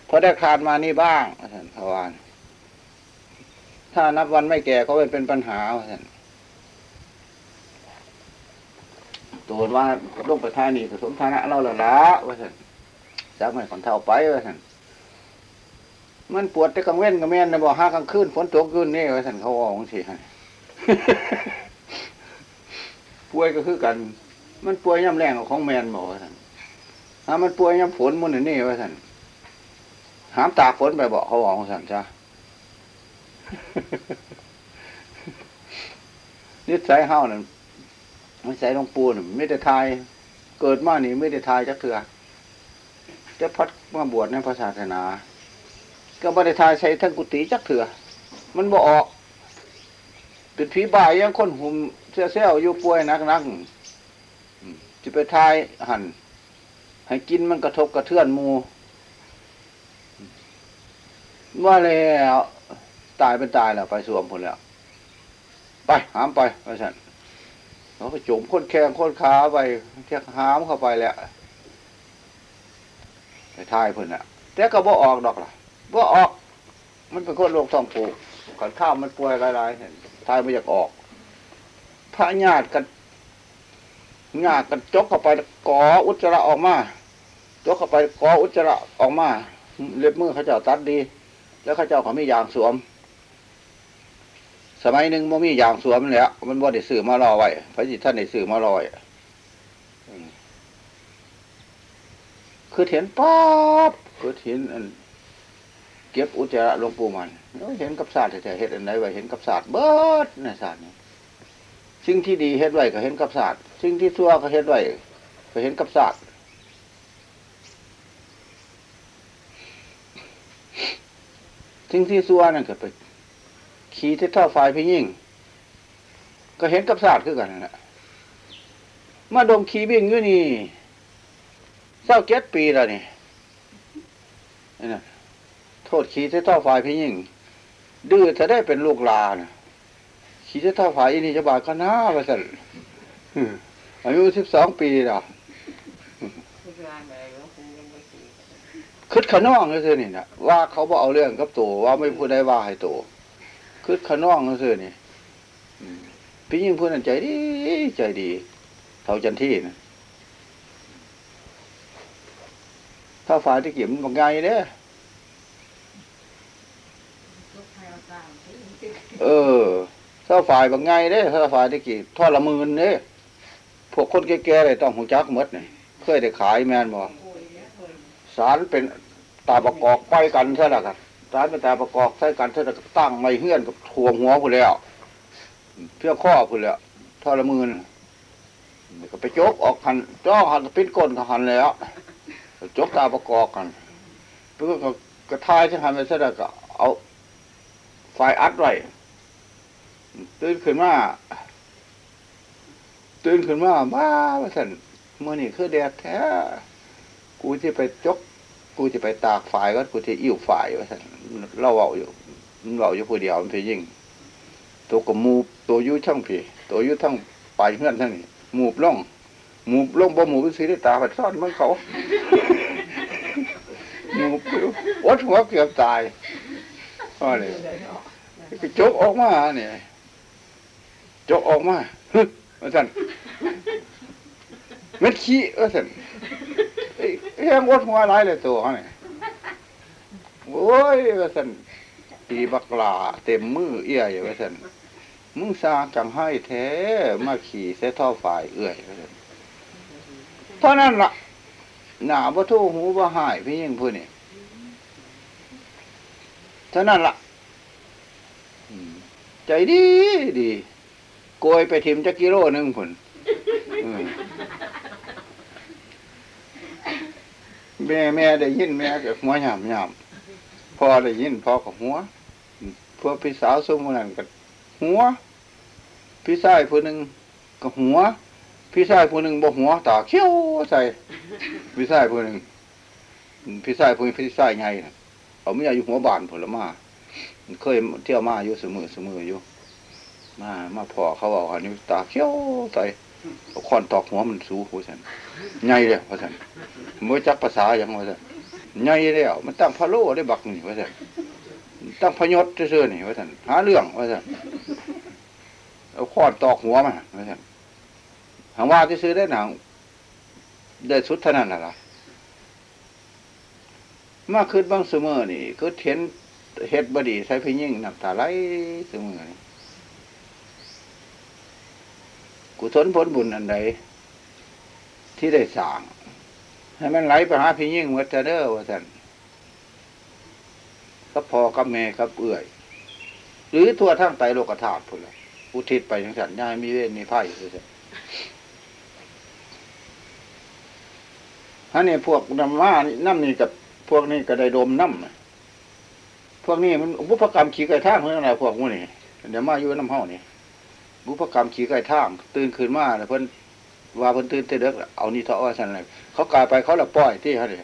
พอได้คานมานี่บ้างเพรานพวานถ้านับวันไม่แก่ก็เป็นปัญหาเพรานตัวว่าลงไปท่านี่ผสมฐานะเราละละว่าสันจากไม่คนเท่าไปว่าสัน มันปวดแต่กลางเว้นกลางแม่นนะบอกห้ากลางคืนฝนตกคืนนี่ว่าสันเขาออกสิให้ป่วยก็คือกัน มันป่วยย่ำแรงของแมนบอกว่าสันถ้ามันป่วยย่ำฝนมันนี่ว่าสันหามตากฝนไปบอกเขาออกสันจ้านิสัยเฮานั่นไม่ใส่หลวงปูนไม่ได้ทาย เกิดมานี่ไม่ได้ทายจักเถื่อจะพัดมาบวชในพระศาสนา ก็ไม่ได้ทายใส่ทั้งกุฏิจักเถื่อมันบ่ออกเป็นผีบ่ายยังคนหุ่มเสี้ยเสี้ยวอยู่ป่วยนักนักจะไปทายหันให้กินมันกระทบกระเทือนมูว่าแล้วตายเป็นตายแล้วไปสวมผลแล้ว ไปหามไปไปสันเขาก็จุ่มค้นแข้งค้นขาไปแค่หามเข้าไปแล้วไปทายเพิ่นอะแต่ก็บ่ออกดอกล่ะ บ่าออก มันเป็นคนโรคท้องผูกขันข้าวมันป่วยหลายๆเนี่ยทายไม่อยากออก พระญาติกันญาติกันจกเข้าไปกออุจจาระออกมาจกเข้าไปกออุจจาระออกมา เล็บมือเขาเจ้าตัดดี แล้วเขาเจ้าเขาไม่ยางสวม สมัยหนึ่งมันมียางสวมแล้วมันบ่ได้ซื้อมารอไว้พระจิตท่านได้ซื้อมารอไว้คือเห็นป๊อปคือเห็นอัน ก็บอุจจาระหลวงปู่มันเห็นกับศาสตร์แต่เห็นอันไหนไว้เห็นกับศาสตร์เบิดในศาสตร์นี้สิ่งที่ดีเฮ็ดไว้ก็เห็นกับศาสตร์สิ่งที่ชั่วก็เฮ็ดไว้ก็เห็นกับศาสตร์สิ่งที่ชั่วนั่นก็ไปขี่ที่เท่าฝ่ายพี่ยิ่ง ก็เห็นกับศาสตร์คือกันนั่นแหละมาดมขี่บิ่งอยู่นี่เศร้าเจ็ดปีแล้วนี่นี่นะ โทษขี่ที่เท่าฝ่ายพี่ยิ่ง ดื้อจะได้เป็นลูกลานะขี่ที่เท่าฝ่ายอินี่จบาดก็น่าไปสั่นอายุสิบสองปีแล้วคือเรื่องอะไรหลวงปู่ยังบ่สิคืดขน้องก็คือนี่นะว่าเขาบอกเอาเรื่องกับตัวว่าไม่พูดได้ว่าให้ตัวคืดขน้องก็คือนี่พี่ยิ่งพูดนั่นใจดีใจดีเท่าจันที่นะถ้าฝ่ายที่เกี่ยมนบางไงเด้อ ลูกให้เอาสร้างสิ เออถ้าฝ่ายบางไงเด้อถ้าฝ่ายที่กี่ทอดละมืนเด้พวกคนแก่ๆเลยต้องหูจักมดนี่เคยได้ขายแมนบ่โอ้ยเนี่ยเอ้ยสารเป็นตาประกอบไปกันเท่านั้นครับสารเป็นตาประกอบใช้กันเท่านั้นก็ตั้งไม่เฮือนกับถ่วงหัวผู้นแล้วเพื่อข้อผู้นแล้วทอดละมืนก็ไปจกออกหันจ้องหันปิ้นก้นหันแล้วจกตาประกอบกันเพื่อก็กระทายที่หันไปเท่านั้นก็เอาไฟอัดไว้ ตื่นขึ้นมาตื่นขึ้นมาบ้าว่าสันเมื่อนี่คือแดดแท้ กูจะไปจก กูจะไปตากฝ่ายก็กูจะอิ่วฝ่ายว่าสันเราเอาอยู่มันเราอยู่ผู้เดียวมันเพยิ่ง ตัวก็มูตัวยุ่ทั้งพี่ตัวยุ่ทั้งไปเงื่อนทั้งนี้มูบล่องมูบล่องบ่มูบเป็นสีได้ตาผัดซ่อนมันเขามูบอยู่อดหัวเกือบตายก็เลยไปจกออกมาเนี่ย จกออกมาฮึว่าสันเม็ดขี้ว่าสันเอ้ยงอดหัวหลายเลยตัวเขาเนี่ยโอ้ยว่าสันตีบักลาเต็มมือเอี้ยอยู่ว่าสันมึงสร้างจังให้แท้มาขี่เสท่อฝ่ายเอื้อยว่าซั่นเท่านั้นล่ะหนาบ่ทูหูบ่หายพี่ยิ่งพูดนี่เท่านั้นล่ะใจดีดี โกยไปทิมจักกิโลหนึงผลแม่แม่ได้ยินแม่กับหัวหยามหยามพ่อได้ยินพ่อกับหัวพวกพี่สาวสมุนันกับหัว พี่ชายผู้หนึ่งกับหัว พี่ชายผู้หนึ่งบ่หัวตาเขี้ยวใส่พี่ชายผู้หนึ่งพี่ชายผู้นี้พี่ชายไงน่ะเขาไม่อยากอยู่หัวบานผลมาเคยเที่ยวมาอยู่เสมอเสมออยู่ มามาพอเขาบอกอันนี้ตาเขี้ยวใส่เอาค้อนตอกหัวมันสูหูสันไงเลยว่าสันมือจักภาษาอย่างว่าสันไงแล้วมันตั้งพะโล่ได้บักนี่ว่าสันตั้งพยศซื่อนี่ว่าสันหาเรื่องว่าสันเอาค้อนตอกหัวมันว่าสันหางว่าที่ซื้อได้หนังได้สุดเท่านั้นน่ะล่ะมาคืนบางเสมอนี่คือเห็นเฮ็ดบดีใส่พี่ยิ่งน้ำตาไหลเสมอนี่ กุศลผลบุญอันใดที่ได้สร้างให้มันไหลไปหาพี่ยิ่งวัดเด้อว่าท่านกับพ่อกับแม่กับเอื่อย หรือทั่วทั้งไตโลกธาตุพุ่นละอุทิศไปทั้งสันย่ายมีเวรมีไพ่ด้วยสิฮันนี่พวกนำมานี่น้ำนี่กับพวกนี้ก็ได้ดมน้ำพวกนี้มันบุพกรรมขี่ไก่ทางเพื่ออะไรพวกมันนี่เดี๋ยวมาอยู่น้ำเฮานี่ บุพกรรมขี่ไก่ท่างตื่นขึ้นมาแล้วเพิ่นว่าเพิ่นตื่นเต้นเด็กเอานี่เถาะว่าซั่นเลยเขากลายไปเขาละปล่อยที่เขาเลย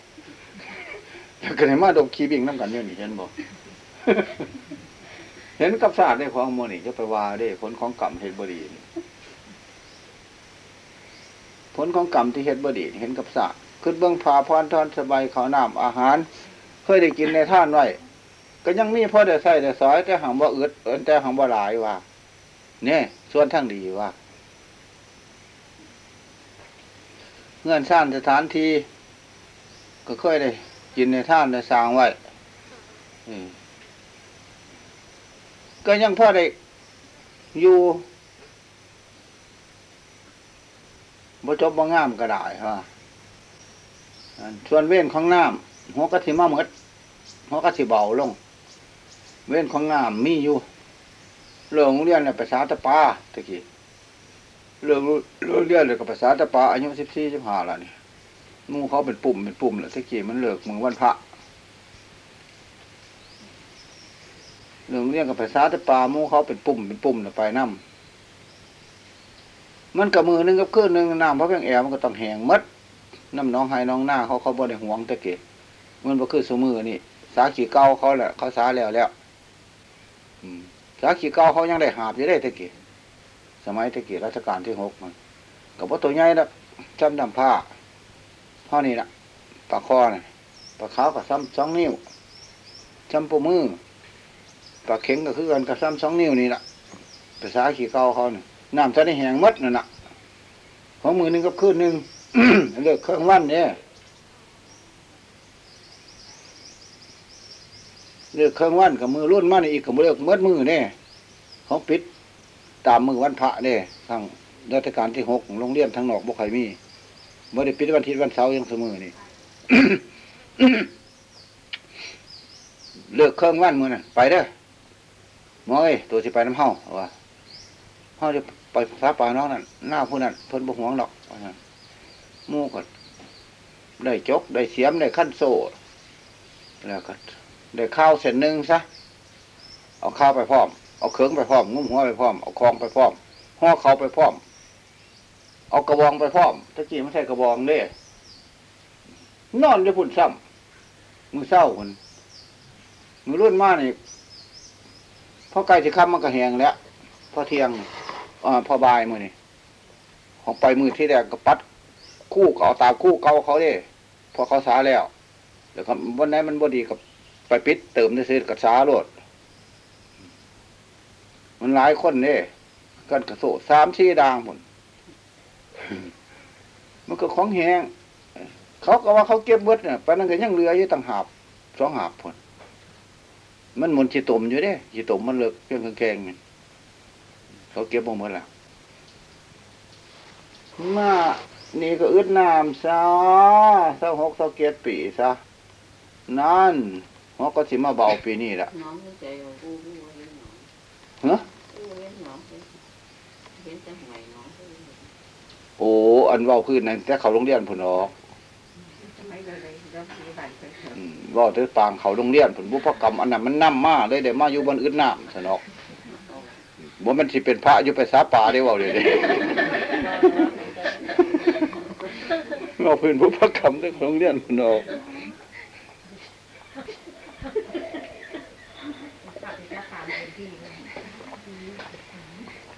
แล้วก็เลยมาดมขี่บิ่งน้ำกันเนี่ยนี่เห็นบ่เห็นกับศาสตร์ได้ของโมนี่จะไปว่าได้ผลของกรรมเฮ็ดบ่ดีผลของกรรมที่เฮ็ดบ่ดีเห็นกับศาสตร์ขึ้นเบื้องผาพรทอนสบายขาวน้ำอาหาร เคยได้กินในท่านไว้ก็ยังมีพ่อได้ใส่ได้สอยแต่หังบ่อึดเอิ้นแต่หังบ่หลายว่าเนี่ย ส่วนทั้งดีว่าเงื่อนสร้างสถานที่ก็เคยได้กินในท่านได้สร้างไว้ก็ยังพอได้อยู่บ่จบบ่งามก็ได้ฮะส่วนเว้นของน้ำหัวกะทิมาหมดหัวกะทิเบาลง เว้นของน้ำมีอยู่ เรื่องเรียนเนี่ยภาษาตะปาตะกี้เรื่องโรงเรียนเลยกับภาษาตะปาอายุสิบสี่สิบห้าล้วนี่มูเขาเป็นปุ่มเป็นปุ่มแล้วตะกี้มันเลิกมือวันพระเรื่องเรียนกับภาษาตะปามูเขาเป็นปุ่มเป็นปุ่มแล้วไปน้ำมันกับมือหนึงกับเคืนหนึงน้ำเพราะเพียงแอมันก็ต้องแห้งหมดน้ำน้องไห้น้องหน้าเขาเขาบ่ได้หวงตะกี้มันบ่คือสมือนี่ สาขีเก่าเขาแหละเขาสาแล้วแล้ว อืม สาขีเก่าเขายังได้หาบอยู่ได้ตะกี้สมัยตะกี้รัชกาลที่หกมันกับว่าตัวใหญ่ละจำดำผ้าเท่านี้ละปลาคอน่ะปลาขาวกับซ้ำสองนิ้วจำปูมือปลาเข็งก็คือกันกับซ้ำสองนิ้วนี่ละภาษาขี้เก่าเขาเนี่ยน้ำจะได้แห้งหมดนั่นน่ะของมือหนึงกับคืนหนึ่งเลือกเครื่องวันเนี่ย เลือกเครื่องวันกับมือรุ่นมันอีกกับมือเลือกเมื่อมือเนี่ยเขาปิดตามมือวันพระเนี่ยทางรัชการที่หกโรงเรียนทางนอกบ่ใคมีบ่อได้ปิดวันทิตย์วันเสาร์ยังเสมอนี่เลือกเครื่องวันมือนั่นไปเด้อหมอเอ้ยตัวสิไปน้ำเฮาเอาว่าเฮาจะไปฟ้าป่าน้องนั่นหน้าผู้นั้นเพิ่นบ่หวงดอกมู่ก็ได้จกได้เสียมได้ขั้นโซ่แล้วก็ ได้ข้าวเส้นหนึ่งซะเอาข้าวไปพร้อม เอาเครื่องไปพร้อมงุ้มหัวไปพร้อมเอาคองไปพร้อมห่อเขาไปพร้อม เอากระบองไปพร้อมตะกี้ไม่ใช่กระบองเด้นอนจะพุ่นซ้ำมือเศร้าคนมือรุ่นมานี่พอไก่ที่ค่ำมันก็แหงแล้วพอเที่ยงอ่าพอบายมือนี่ของไปมือที่แรกก็ปัด คู่เขาตามคู่เก่าเขาเด้พอเขาสาแล้วแล้วก็วันไหนมันบ่ดีกับ ไปปิดเติมได้ซื้อกับสาโลด มันหลายคนเนี่ยกันกระโสสามสี่ดางผลมันก็ของแหงเขาก็ว่าเขาเก็บเบิดเนี่ยไปนั่นก็ยังเหลืออยู่ต่างหาบสองหาบผลมันมุนชีตมอยู่เด้ชีตมมันเลิกเพียงแกงๆนี่เขาเก็บบ่หมดล้วมานี่ก็อึดน้ำซะเศร้าหกเศร้าเกียรปีซะนั่น ฮอกก็สิมาเบาปีนี้ละน้องไม่ใจว่ากูกูเห็นน้องฮะกูเห็นน้องเห็นแต่หวยน้องโอ้อันเว้าพื้นนั่นแต่เขาโรงเรียนพุ่นออกทำไมเลยเลยเรามีบัตรไปเถอะอืมเว้าแต่ปางเขาโรงเรียนพุ่นบุพกรรมอันนั้นมันนำมาเลยได้มาอยู่บนอื่นน้ำซะเนาะบ่มันสิเป็นพระอยู่ไปสาป่าได้เว้าเลยเด้เว้าพื้นบุพกรรมแต่เขาโรงเรียนพุ่นออก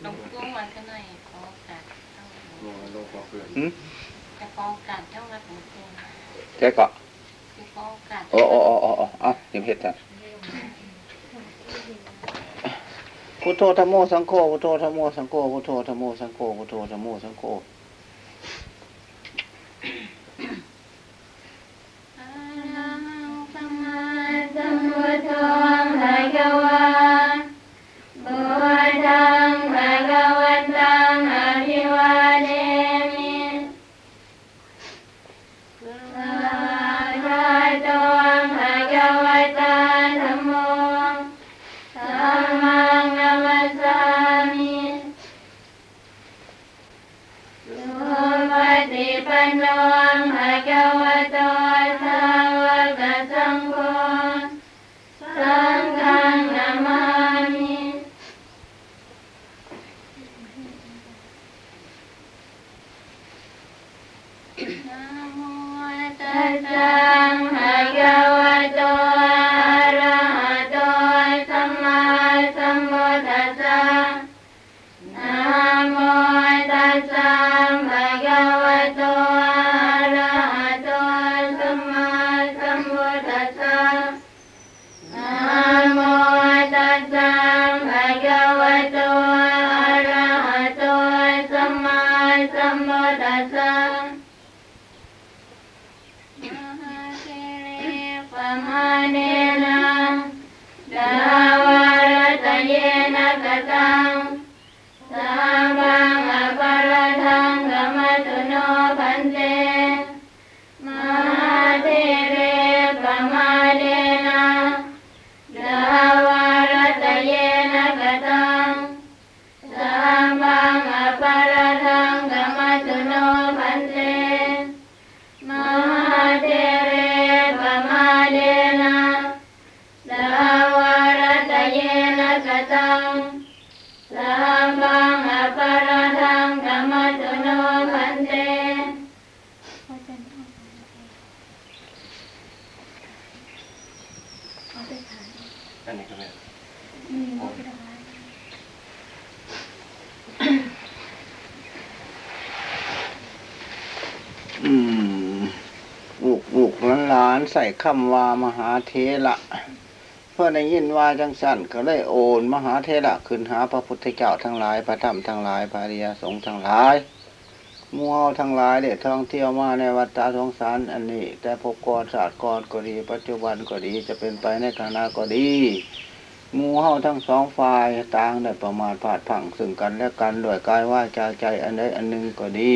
ลงกุ้งมันก็หน่อยขอกัดเท่า บ่ล งขอเพื่อนหึจะกองกัดเท่าวัดหลวงกุ้งแค่ก็คือกองกัดโอ้โอ้โอ้โอ้โอ้อะยังเฮ็ดจ้ะพุทโธธัมโมสังโฆพุทโธธัมโมสังโฆพุทโธธัมโมสังโฆพุทโธธัมโมสังโฆอะระหังสัมมาสัมพุทโธภะคะ คำว่ามหาเทระเพื่อได้ยินว่าจังสันก็เลยโอนมหาเทระขึ้นหาพระพุทธเจ้าทั้งหลายพระธรรมทั้งหลายพระอริยสงฆ์ทั้งหลายมัวทั้งหลายเด็ท่องเที่ยวมาในวัฏฏะสงสารอันนี้ แต่พบก่อนศาสตร์ก่อนก็ดี ปัจจุบันก็ดีจะเป็นไปในขณะก็ดีมูเฮาทั้งสองฝ่ายต่างได้ประมาทพลาดพลังซึ่งกันและกันด้วยกายว่าจาใจอันใดอันหนึ่งก็ดี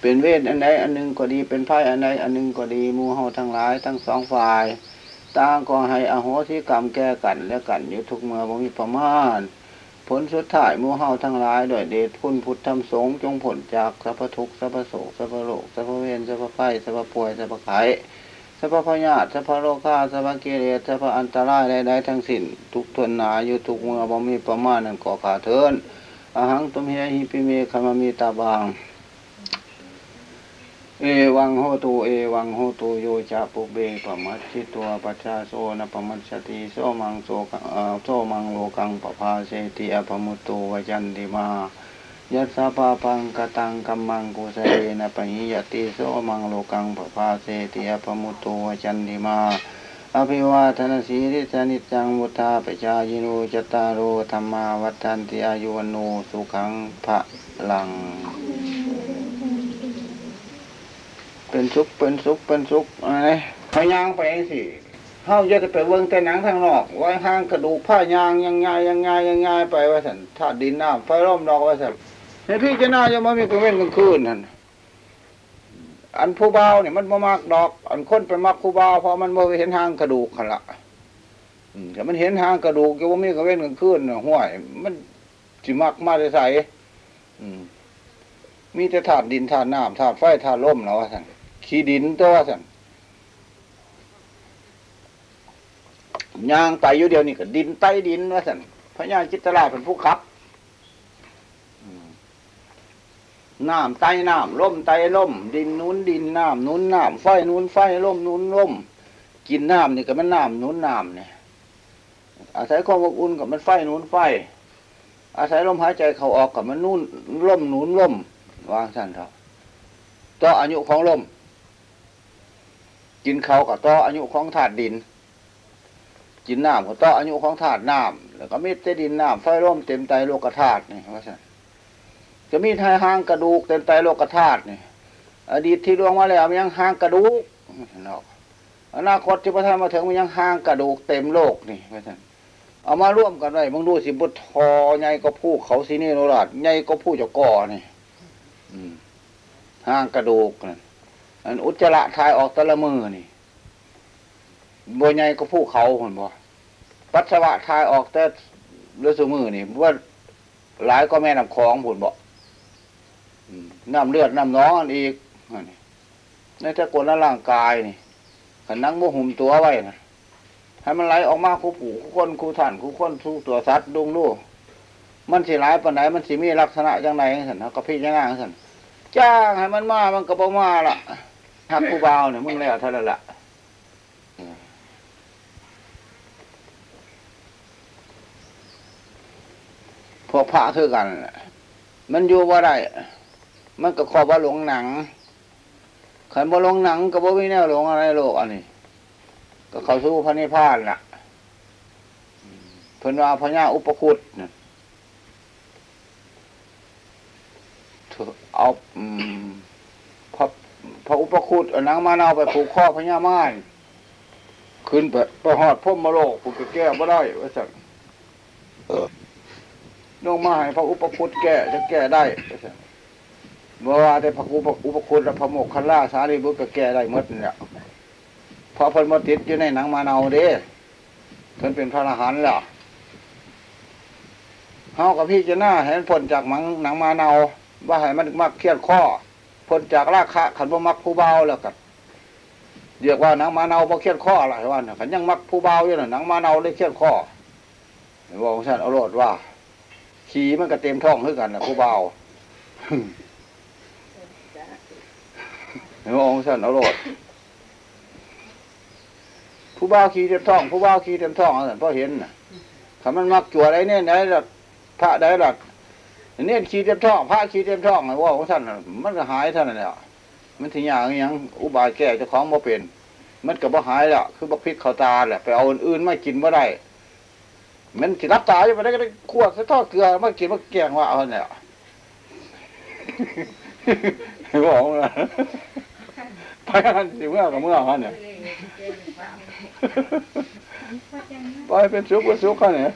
เป็นเวรอันใดอันหนึ่งก็ดีเป็นภัยอันใดอันหนึ่งก็ดีมูเฮาทั้งหลาย ทั้งสองฝ่ายต่างก็ให้อโหสิกรรมแก่กันและกันอยู่ทุกเมื่อบ่มีประมาณ ผลสุดท้ายมูเฮาทั้งหลายด้วยเดชคุณพุทธธรรมสงฆ์จงพ้นจากสัพพทุกข์สัพพโศกสัพพโรคสัพพเวรสัพพภัยสัพพป่วยสัพพไข้สัพพพยาธิสัพพโรคาสัพพกิเลสสัพพอันตรายใดๆทั้งสิ้นทุกถ้วนหน้าอยู่ทุกเมื่อบ่มีประมาณนั้นก็ข้าเทอญอหังตุมเฮหิปิเมขมามีตาบาง เอวังโหตุเอวังโหตุโยจะปุเบปมัชชิตัวปัจจาโซนะปมัชชติโสมังโสกังเอ่อโสมังโลกังปภาเสติอภมุตโตวจันติมายัสสะปะปังกตังกัมมังกุเสนะปะหิยติโสมังโลกังปภาเสติอภมุตโตวจันติมาอภิวาทนาสีริสนิจังมุทธาปชายิโนจตารโอธรรมาวัฏันติอายุวโนสุขังพระลัง เป็นสุขเป็นสุขเป็นสุขอะไรเขายางไปเองสิเฮาจะไปเบิ่งแต่หนังทางนอกไว้ห้างกระดูกผ้ายางยังไงยังไงยังไงไปว่าสันธาตุดินน้ำไฟร่มดอกว่าสันในพี่จะน่าจะมามีกลางเว้นกลางคืนนั่นอันผู้เบาเนี่ยมันบ่มักดอก อันคนไปมักผู้เบาเพราะมันบ่เห็นหางกระดูกขันละแต่มันเห็นหางกระดูกก็บ่ามีกลางเว้นกลางคืนน่ะห้วย มันสิมักมาใส่มีแต่ถาดดินถาดน้ำถาดไฟถาดลมแล้วว่าสัน ขี้ดินตัวว่าสันย่างไปอยู่เดียวนี่ก็ดินใต้ดินว่าสันพระญาจิตรราชเป็นผู้ขับน้ำใต้น้ำล่มใต้ล่ม ดินนู้นดินน้ำนู้นน้ำไฟนู้นไฟล่มนู้นล่ม กินน้ำนี่ก็มันน้ำนู้นน้ำเนี่ยอาศัยความอบอุ่นกับมันไฟนู้นไฟ อาศัยลมหายใจเขาออกกับมันนู่นล่มหนุนล่มวางสั้นเถอะต่ออายุของลม กินเขากับต่ออายุของถาดดิน กินน้ำกับต่ออายุของถาดน้ำแล้วก็มีแต่ดินน้ำไฟร่มเต็มไตโลกธาตุนี่ว่าสั้นจะมีทายห้างกระดูกเต็มไตโลกธาตุนี่อดีตที่ล่วงมาแล้วมันยังห้างกระดูกเนาะอนาคตที่พระท่านมาถึงมันยังห้างกระดูกเต็มโลกนี่ว่าสั้นเอามาร่วมกันไว้มึงดูสิบุตรทอใหญ่ก็ผู้เขาสินี่โนราชใหญ่ก็ผู้เจ้าก่อนี่ห้างกระดูกนั่น อันอุจจาระทายออกแตะละมือนี่บัวใหญ่ก็ภูเขาเหมือนบ่ปัสสาวะทายออกแต่ฤาษีมือนี่ว่าหลายก็แม่น้ำคลองผุนบ่น้ำเลือดน้ำน้องอันอีกอันนี้ในแต่กลในร่างกายนี่ขันนั่งโมหุ่มตัวไว้นะให้มันไหลออกมาคู่ผูคู่คนคู่ท่านคู่คนคู่ตัวสัตว์ดุงดูมันสิหลายปานไหนมันสิมีลักษณะจังไดสันเขาก็พี่ยังงสันจ้างให้มันมามันก็บ่มาละ หักผู้บ่าเนี่ยมึงแล้วเท่านั้นละพวกพระคือกันน่ะมันอยู่ว่าได้ มันก็ขอว่าหลงหนังขันบ่หลงหนังก็บ่มีแนวหลงอะไรโลกอันนี้ ก็เข้าสู่พระนิพพานล่ะเพิ่นว่าพญาอุปคุตน่ะเอา ระอุปคุตเอานางมานาวไปผูกข้อพญาม่านขึ้นไปไปหอดพ่มมาโลกผูกแก้บ่ได้ว่าสั่งลงมาให้พระอุปคุตแก้จะแก้ได้ว่าสั่งเมื่อว่าแต่พระอุปอุปคุตและพระโมกขันล่าสารีบุตรก็แก้ได้หมดนี่แหละเพราะเพิ่นมาติดอยู่ในหนังมานาวเด้เพิ่นเป็นพระอรหันต์แล้วเฮากับพี่จะหน้าเห็นผลจากหมังหนังมานาวว่าให้มันมักเครียดข้อ พ้นจากราคะขันว่ามักผู้เบาแล้วกันเรียกว่าหนังมาเนาบ่เครียดข้ออะไรว่าน่ะขันยังมักผู้เบาอยู่น่ะหนังมาเนาเลยเครียดข้อบอกของฉันเอาโรดว่า ขี่มันก็เต็มท้องคือกันนะผู้เบาบอกของฉันเอาโรดผู้เบาวขี่เต็มท้อง ผู้เบาวขี่เต็มท้องเอาสันพราะเห็นน่ะขันมันมักจั่วอะไรเนี่ยไหนล่ะพระใดล่ะ อันนี้ขี้เต็มท้องพระขี้เต็มท้องไอ้ว่าของท่านมันก็หายท่านั้นแหละมันถึงอย่างยังอุบายแก้เจ้าของบ่เป็น มันก็บ่หายแล้วคือบ่พิษเขาตาแหละไปเอาอื่นๆมากินบ่ได้มันสิรับตาอยู่บ่ได้ก็ได้ขวดใส่ทอเกลือมากินมาแกงว่าเอาเนี่ยบอกว่าไปหันสิเมื่อกับเมื่อหันเนี่ยไปเป็นสุขเป็นสุขเขาเนี่ย